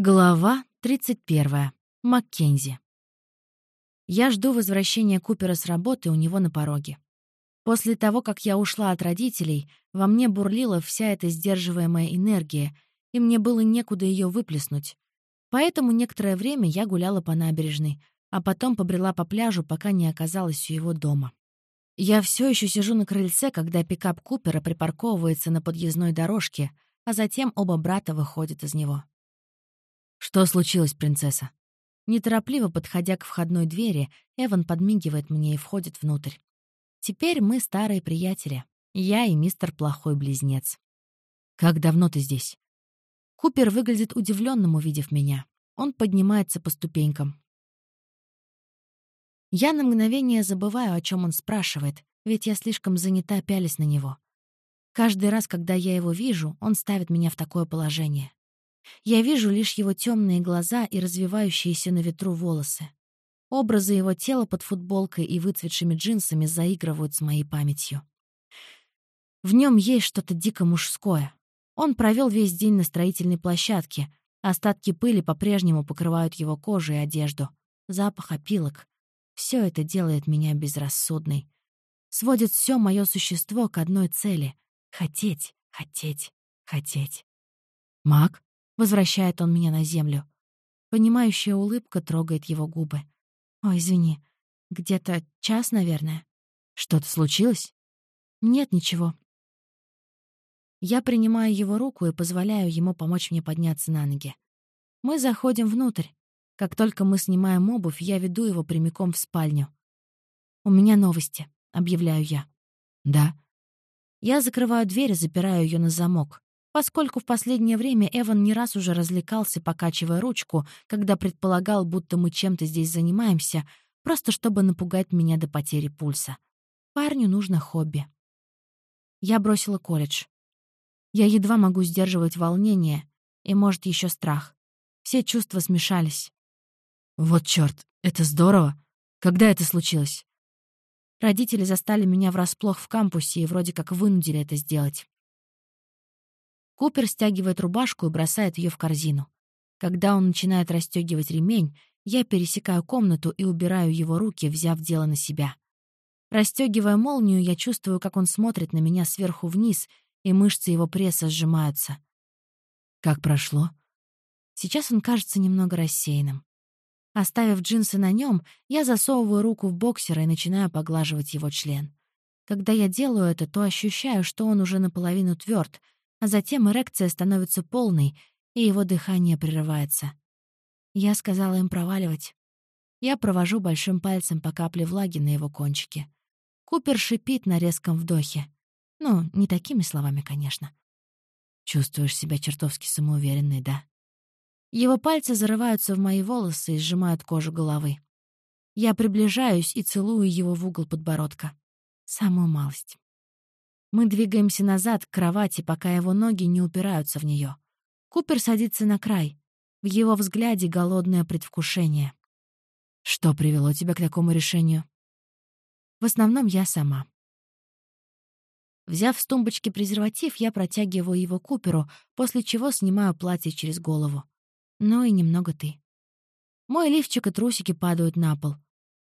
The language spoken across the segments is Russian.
Глава 31. Маккензи. Я жду возвращения Купера с работы у него на пороге. После того, как я ушла от родителей, во мне бурлила вся эта сдерживаемая энергия, и мне было некуда ее выплеснуть. Поэтому некоторое время я гуляла по набережной, а потом побрела по пляжу, пока не оказалась у его дома. Я все еще сижу на крыльце, когда пикап Купера припарковывается на подъездной дорожке, а затем оба брата выходят из него. «Что случилось, принцесса?» Неторопливо подходя к входной двери, Эван подмигивает мне и входит внутрь. Теперь мы старые приятели. Я и мистер Плохой Близнец. «Как давно ты здесь?» Купер выглядит удивленным, увидев меня. Он поднимается по ступенькам. Я на мгновение забываю, о чем он спрашивает, ведь я слишком занята пялись на него. Каждый раз, когда я его вижу, он ставит меня в такое положение. Я вижу лишь его темные глаза и развивающиеся на ветру волосы. Образы его тела под футболкой и выцветшими джинсами заигрывают с моей памятью. В нем есть что-то дико мужское. Он провел весь день на строительной площадке. Остатки пыли по-прежнему покрывают его кожу и одежду. Запах опилок. Все это делает меня безрассудной. Сводит все мое существо к одной цели — хотеть, хотеть, хотеть. «Мак?» Возвращает он меня на землю. Понимающая улыбка трогает его губы. «Ой, извини. Где-то час, наверное. Что-то случилось?» «Нет, ничего». Я принимаю его руку и позволяю ему помочь мне подняться на ноги. Мы заходим внутрь. Как только мы снимаем обувь, я веду его прямиком в спальню. «У меня новости», — объявляю я. «Да». Я закрываю дверь и запираю ее на замок поскольку в последнее время Эван не раз уже развлекался, покачивая ручку, когда предполагал, будто мы чем-то здесь занимаемся, просто чтобы напугать меня до потери пульса. Парню нужно хобби. Я бросила колледж. Я едва могу сдерживать волнение и, может, еще страх. Все чувства смешались. Вот чёрт, это здорово. Когда это случилось? Родители застали меня врасплох в кампусе и вроде как вынудили это сделать. Купер стягивает рубашку и бросает ее в корзину. Когда он начинает расстегивать ремень, я пересекаю комнату и убираю его руки, взяв дело на себя. Расстегивая молнию, я чувствую, как он смотрит на меня сверху вниз, и мышцы его пресса сжимаются. Как прошло? Сейчас он кажется немного рассеянным. Оставив джинсы на нем, я засовываю руку в боксера и начинаю поглаживать его член. Когда я делаю это, то ощущаю, что он уже наполовину тверд, а затем эрекция становится полной, и его дыхание прерывается. Я сказала им проваливать. Я провожу большим пальцем по капле влаги на его кончике. Купер шипит на резком вдохе. Ну, не такими словами, конечно. Чувствуешь себя чертовски самоуверенной, да? Его пальцы зарываются в мои волосы и сжимают кожу головы. Я приближаюсь и целую его в угол подбородка. Самую малость. Мы двигаемся назад к кровати, пока его ноги не упираются в нее. Купер садится на край. В его взгляде голодное предвкушение. Что привело тебя к такому решению? В основном я сама. Взяв с тумбочки презерватив, я протягиваю его Куперу, после чего снимаю платье через голову. Ну и немного ты. Мой лифчик и трусики падают на пол.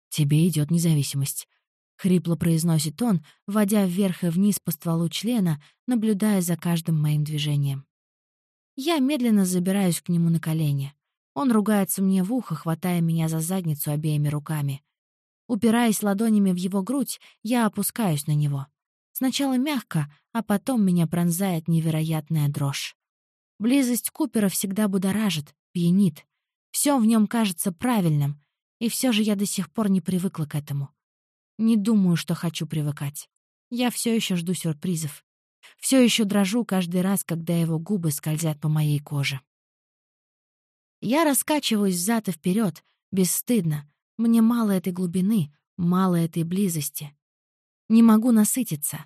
Тебе идет независимость. — хрипло произносит он, вводя вверх и вниз по стволу члена, наблюдая за каждым моим движением. Я медленно забираюсь к нему на колени. Он ругается мне в ухо, хватая меня за задницу обеими руками. Упираясь ладонями в его грудь, я опускаюсь на него. Сначала мягко, а потом меня пронзает невероятная дрожь. Близость Купера всегда будоражит, пьянит. Все в нем кажется правильным, и все же я до сих пор не привыкла к этому. Не думаю, что хочу привыкать. Я все еще жду сюрпризов. Все еще дрожу каждый раз, когда его губы скользят по моей коже. Я раскачиваюсь взад и вперед, бесстыдно. Мне мало этой глубины, мало этой близости. Не могу насытиться.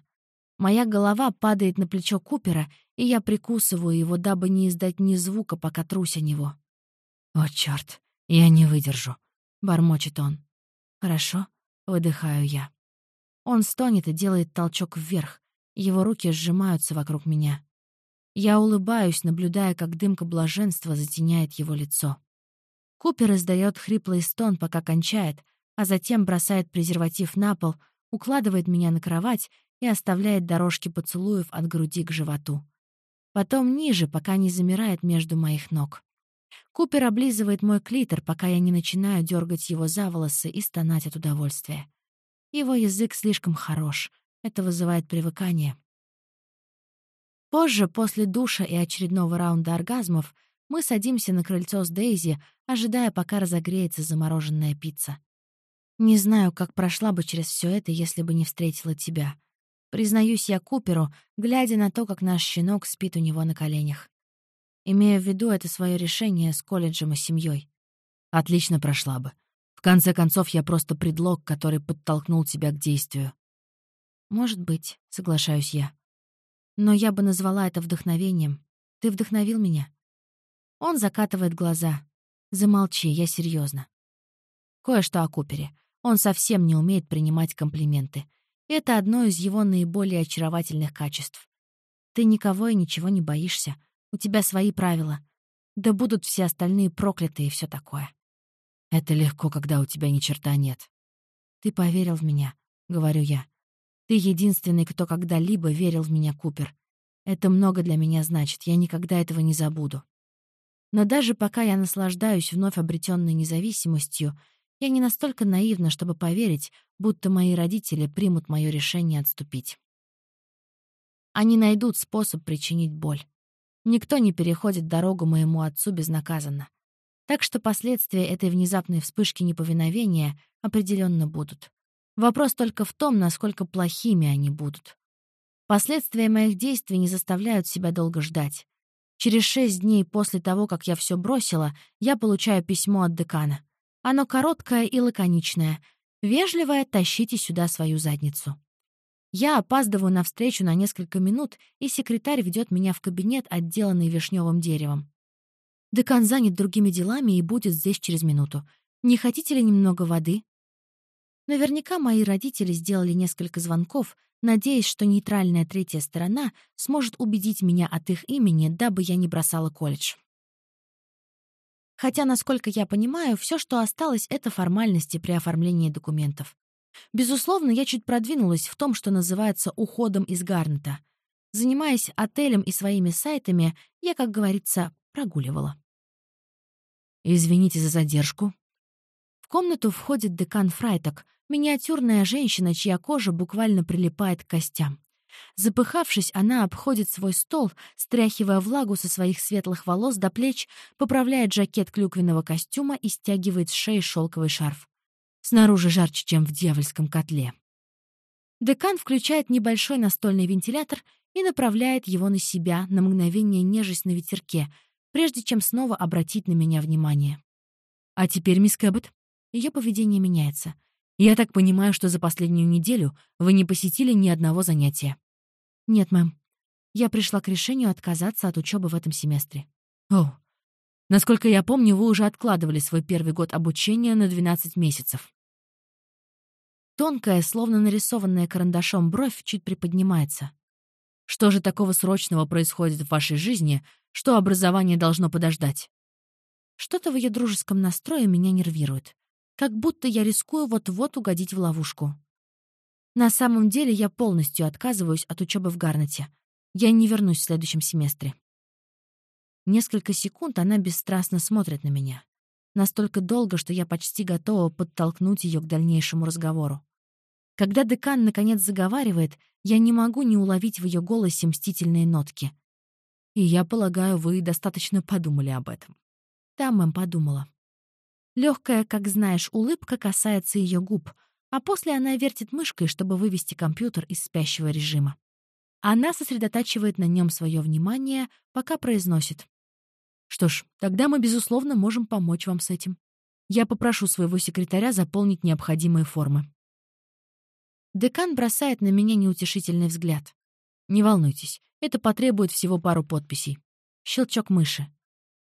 Моя голова падает на плечо Купера, и я прикусываю его, дабы не издать ни звука, пока трусь о него. «О, чёрт, я не выдержу», — бормочет он. «Хорошо, Выдыхаю я. Он стонет и делает толчок вверх. Его руки сжимаются вокруг меня. Я улыбаюсь, наблюдая, как дымка блаженства затеняет его лицо. Купер издает хриплый стон, пока кончает, а затем бросает презерватив на пол, укладывает меня на кровать и оставляет дорожки поцелуев от груди к животу. Потом ниже, пока не замирает между моих ног. Купер облизывает мой клитор, пока я не начинаю дергать его за волосы и стонать от удовольствия. Его язык слишком хорош. Это вызывает привыкание. Позже, после душа и очередного раунда оргазмов, мы садимся на крыльцо с Дейзи, ожидая, пока разогреется замороженная пицца. Не знаю, как прошла бы через все это, если бы не встретила тебя. Признаюсь я Куперу, глядя на то, как наш щенок спит у него на коленях. Имея в виду это свое решение с колледжем и семьей. Отлично прошла бы. В конце концов, я просто предлог, который подтолкнул тебя к действию. Может быть, соглашаюсь я. Но я бы назвала это вдохновением. Ты вдохновил меня. Он закатывает глаза. Замолчи, я серьезно. Кое-что о Купере. Он совсем не умеет принимать комплименты. Это одно из его наиболее очаровательных качеств. Ты никого и ничего не боишься. У тебя свои правила. Да будут все остальные проклятые и все такое. Это легко, когда у тебя ни черта нет. Ты поверил в меня, говорю я. Ты единственный, кто когда-либо верил в меня, Купер. Это много для меня значит, я никогда этого не забуду. Но даже пока я наслаждаюсь вновь обретенной независимостью, я не настолько наивна, чтобы поверить, будто мои родители примут мое решение отступить. Они найдут способ причинить боль. Никто не переходит дорогу моему отцу безнаказанно. Так что последствия этой внезапной вспышки неповиновения определенно будут. Вопрос только в том, насколько плохими они будут. Последствия моих действий не заставляют себя долго ждать. Через шесть дней после того, как я все бросила, я получаю письмо от декана. Оно короткое и лаконичное. Вежливое «тащите сюда свою задницу». Я опаздываю на встречу на несколько минут, и секретарь ведет меня в кабинет, отделанный вишневым деревом. Декан занят другими делами и будет здесь через минуту. Не хотите ли немного воды? Наверняка мои родители сделали несколько звонков, надеясь, что нейтральная третья сторона сможет убедить меня от их имени, дабы я не бросала колледж. Хотя, насколько я понимаю, все, что осталось, — это формальности при оформлении документов. Безусловно, я чуть продвинулась в том, что называется уходом из Гарнета. Занимаясь отелем и своими сайтами, я, как говорится, прогуливала. «Извините за задержку», комнату входит декан Фрайток, миниатюрная женщина, чья кожа буквально прилипает к костям. Запыхавшись, она обходит свой стол, стряхивая влагу со своих светлых волос до плеч, поправляет жакет клюквенного костюма и стягивает с шеи шелковый шарф. Снаружи жарче, чем в дьявольском котле. Декан включает небольшой настольный вентилятор и направляет его на себя, на мгновение нежесть на ветерке, прежде чем снова обратить на меня внимание. «А теперь, мисс Кэббот, ее поведение меняется. Я так понимаю, что за последнюю неделю вы не посетили ни одного занятия. Нет, мэм. Я пришла к решению отказаться от учебы в этом семестре. О, насколько я помню, вы уже откладывали свой первый год обучения на 12 месяцев. Тонкая, словно нарисованная карандашом бровь чуть приподнимается. Что же такого срочного происходит в вашей жизни, что образование должно подождать? Что-то в ее дружеском настрое меня нервирует как будто я рискую вот-вот угодить в ловушку. На самом деле я полностью отказываюсь от учебы в Гарнете. Я не вернусь в следующем семестре. Несколько секунд она бесстрастно смотрит на меня. Настолько долго, что я почти готова подтолкнуть ее к дальнейшему разговору. Когда декан наконец заговаривает, я не могу не уловить в ее голосе мстительные нотки. И я полагаю, вы достаточно подумали об этом. Да, мэм, подумала. Легкая, как знаешь, улыбка касается ее губ, а после она вертит мышкой, чтобы вывести компьютер из спящего режима. Она сосредотачивает на нем свое внимание, пока произносит. «Что ж, тогда мы, безусловно, можем помочь вам с этим. Я попрошу своего секретаря заполнить необходимые формы». Декан бросает на меня неутешительный взгляд. «Не волнуйтесь, это потребует всего пару подписей». Щелчок мыши.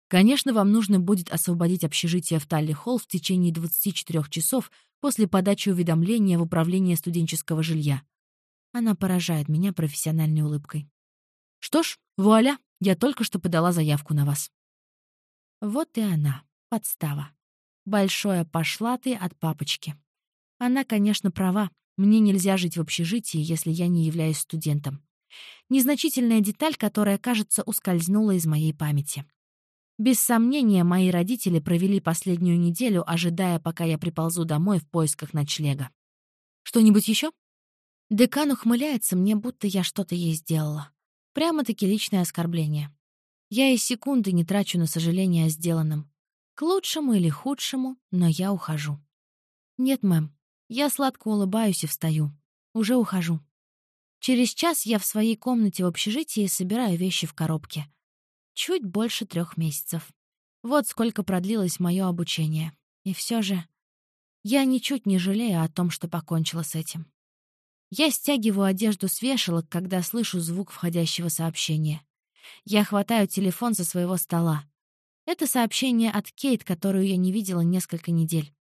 Конечно, вам нужно будет освободить общежитие в Талли-Холл в течение 24 часов после подачи уведомления в управление студенческого жилья. Она поражает меня профессиональной улыбкой. Что ж, вуаля, Я только что подала заявку на вас». Вот и она, подстава. Большое пошла ты от папочки. Она, конечно, права. Мне нельзя жить в общежитии, если я не являюсь студентом. Незначительная деталь, которая, кажется, ускользнула из моей памяти. Без сомнения, мои родители провели последнюю неделю, ожидая, пока я приползу домой в поисках ночлега. Что-нибудь еще? Декан ухмыляется мне, будто я что-то ей сделала. Прямо-таки личное оскорбление. Я и секунды не трачу на сожаление о сделанном. К лучшему или худшему, но я ухожу. Нет, мэм. Я сладко улыбаюсь и встаю. Уже ухожу. Через час я в своей комнате в общежитии собираю вещи в коробке. Чуть больше трех месяцев. Вот сколько продлилось мое обучение. И все же я ничуть не жалею о том, что покончила с этим. Я стягиваю одежду с вешалок, когда слышу звук входящего сообщения. Я хватаю телефон со своего стола. Это сообщение от Кейт, которую я не видела несколько недель.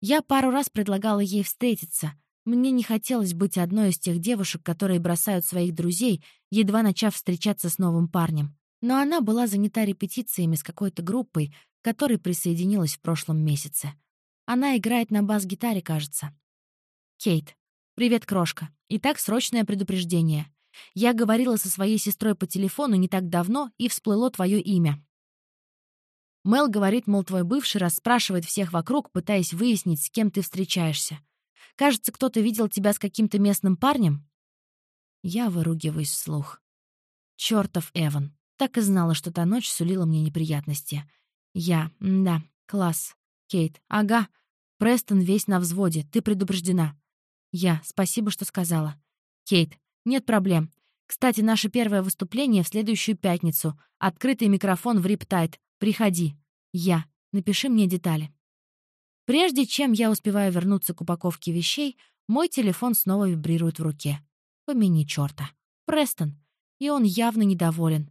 Я пару раз предлагала ей встретиться, мне не хотелось быть одной из тех девушек, которые бросают своих друзей, едва начав встречаться с новым парнем. Но она была занята репетициями с какой-то группой, которой присоединилась в прошлом месяце. Она играет на бас-гитаре, кажется. Кейт. «Привет, крошка. Итак, срочное предупреждение. Я говорила со своей сестрой по телефону не так давно, и всплыло твое имя. Мел говорит, мол, твой бывший расспрашивает всех вокруг, пытаясь выяснить, с кем ты встречаешься. Кажется, кто-то видел тебя с каким-то местным парнем?» Я выругиваюсь вслух. Чёртов Эван. Так и знала, что та ночь сулила мне неприятности. Я. Да, класс. Кейт. Ага. Престон весь на взводе. Ты предупреждена. Я. Спасибо, что сказала. Кейт. Нет проблем. Кстати, наше первое выступление в следующую пятницу. Открытый микрофон в Риптайд. Приходи. Я. Напиши мне детали. Прежде чем я успеваю вернуться к упаковке вещей, мой телефон снова вибрирует в руке. Помяни чёрта. Престон. И он явно недоволен.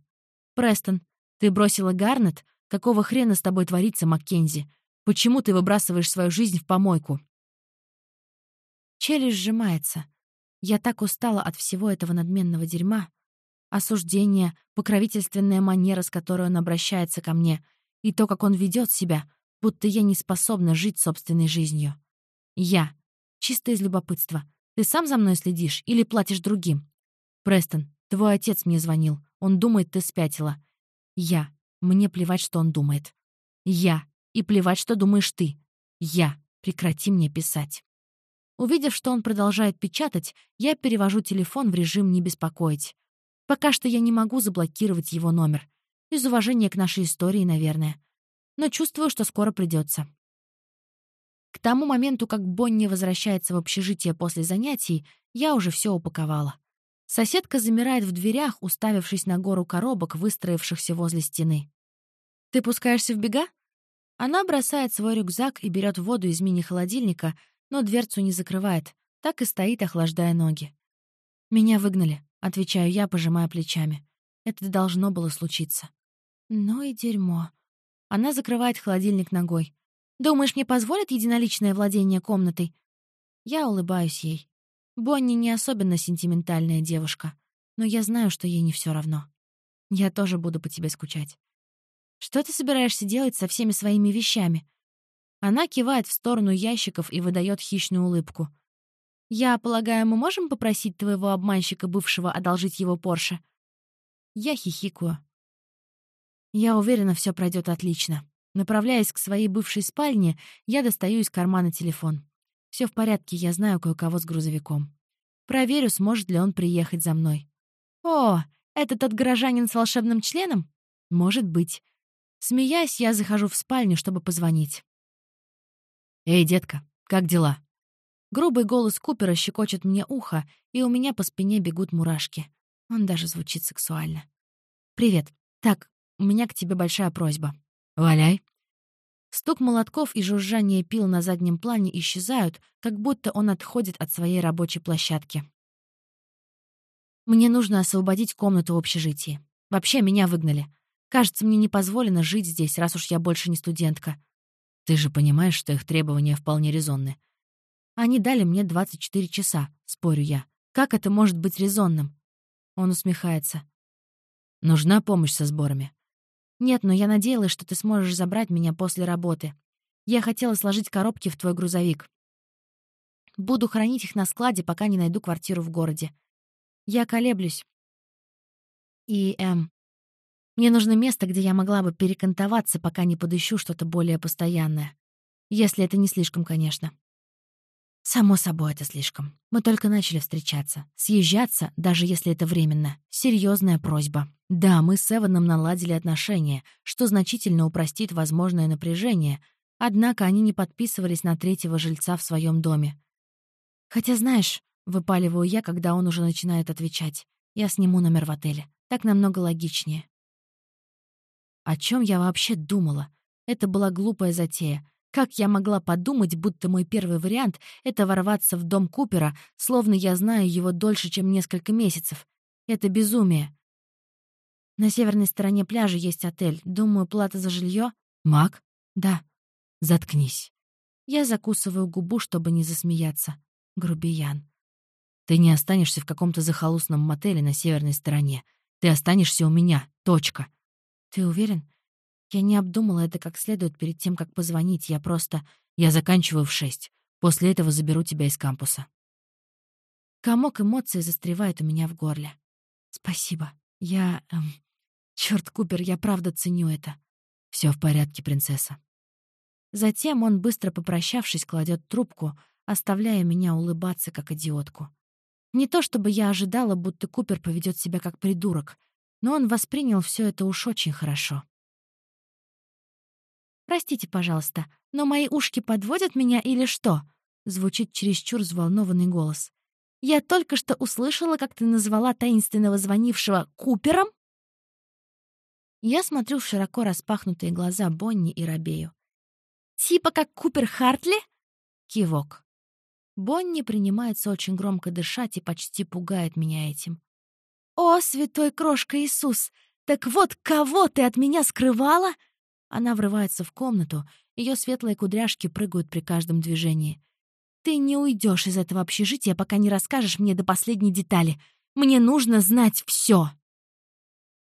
«Престон, ты бросила Гарнет? Какого хрена с тобой творится, Маккензи? Почему ты выбрасываешь свою жизнь в помойку?» Челюсть сжимается. Я так устала от всего этого надменного дерьма. Осуждение, покровительственная манера, с которой он обращается ко мне, и то, как он ведет себя — будто я не способна жить собственной жизнью. Я. Чисто из любопытства. Ты сам за мной следишь или платишь другим? Престон, твой отец мне звонил. Он думает, ты спятила. Я. Мне плевать, что он думает. Я. И плевать, что думаешь ты. Я. Прекрати мне писать. Увидев, что он продолжает печатать, я перевожу телефон в режим «не беспокоить». Пока что я не могу заблокировать его номер. Из уважения к нашей истории, наверное но чувствую, что скоро придется. К тому моменту, как Бонни возвращается в общежитие после занятий, я уже все упаковала. Соседка замирает в дверях, уставившись на гору коробок, выстроившихся возле стены. «Ты пускаешься в бега?» Она бросает свой рюкзак и берет воду из мини-холодильника, но дверцу не закрывает, так и стоит, охлаждая ноги. «Меня выгнали», — отвечаю я, пожимая плечами. Это должно было случиться. «Ну и дерьмо», она закрывает холодильник ногой. «Думаешь, мне позволят единоличное владение комнатой?» Я улыбаюсь ей. Бонни не особенно сентиментальная девушка, но я знаю, что ей не все равно. Я тоже буду по тебе скучать. Что ты собираешься делать со всеми своими вещами? Она кивает в сторону ящиков и выдает хищную улыбку. «Я полагаю, мы можем попросить твоего обманщика бывшего одолжить его Порше?» Я хихикаю. Я уверена, все пройдет отлично. Направляясь к своей бывшей спальне, я достаю из кармана телефон. Все в порядке, я знаю кое-кого с грузовиком. Проверю, сможет ли он приехать за мной. «О, это тот горожанин с волшебным членом?» «Может быть». Смеясь, я захожу в спальню, чтобы позвонить. «Эй, детка, как дела?» Грубый голос Купера щекочет мне ухо, и у меня по спине бегут мурашки. Он даже звучит сексуально. «Привет. Так, у меня к тебе большая просьба. Валяй. Стук молотков и жужжание пил на заднем плане исчезают, как будто он отходит от своей рабочей площадки. Мне нужно освободить комнату в общежитии. Вообще, меня выгнали. Кажется, мне не позволено жить здесь, раз уж я больше не студентка. Ты же понимаешь, что их требования вполне резонны. Они дали мне 24 часа, спорю я. Как это может быть резонным? Он усмехается. Нужна помощь со сборами. Нет, но я надеялась, что ты сможешь забрать меня после работы. Я хотела сложить коробки в твой грузовик. Буду хранить их на складе, пока не найду квартиру в городе. Я колеблюсь. И, эм, мне нужно место, где я могла бы перекантоваться, пока не подыщу что-то более постоянное. Если это не слишком, конечно. Само собой, это слишком. Мы только начали встречаться. Съезжаться, даже если это временно. Серьезная просьба. Да, мы с Эваном наладили отношения, что значительно упростит возможное напряжение, однако они не подписывались на третьего жильца в своем доме. Хотя, знаешь, выпаливаю я, когда он уже начинает отвечать. Я сниму номер в отеле. Так намного логичнее. О чем я вообще думала? Это была глупая затея. Как я могла подумать, будто мой первый вариант — это ворваться в дом Купера, словно я знаю его дольше, чем несколько месяцев? Это безумие. На северной стороне пляжа есть отель. Думаю, плата за жилье. Мак? Да. Заткнись. Я закусываю губу, чтобы не засмеяться. Грубиян. Ты не останешься в каком-то захолустном мотеле на северной стороне. Ты останешься у меня. Точка. Ты уверен? Я не обдумала это как следует перед тем, как позвонить. Я просто... Я заканчиваю в шесть. После этого заберу тебя из кампуса. Комок эмоций застревает у меня в горле. Спасибо. Я... Эм... Чёрт, Купер, я правда ценю это. Все в порядке, принцесса. Затем он, быстро попрощавшись, кладет трубку, оставляя меня улыбаться, как идиотку. Не то чтобы я ожидала, будто Купер поведет себя как придурок, но он воспринял все это уж очень хорошо. «Простите, пожалуйста, но мои ушки подводят меня или что?» — звучит чересчур взволнованный голос. «Я только что услышала, как ты назвала таинственного звонившего Купером?» Я смотрю в широко распахнутые глаза Бонни и Робею. «Типа как Купер Хартли?» Кивок. Бонни принимается очень громко дышать и почти пугает меня этим. «О, святой крошка Иисус! Так вот, кого ты от меня скрывала?» Она врывается в комнату, ее светлые кудряшки прыгают при каждом движении. «Ты не уйдешь из этого общежития, пока не расскажешь мне до последней детали. Мне нужно знать все.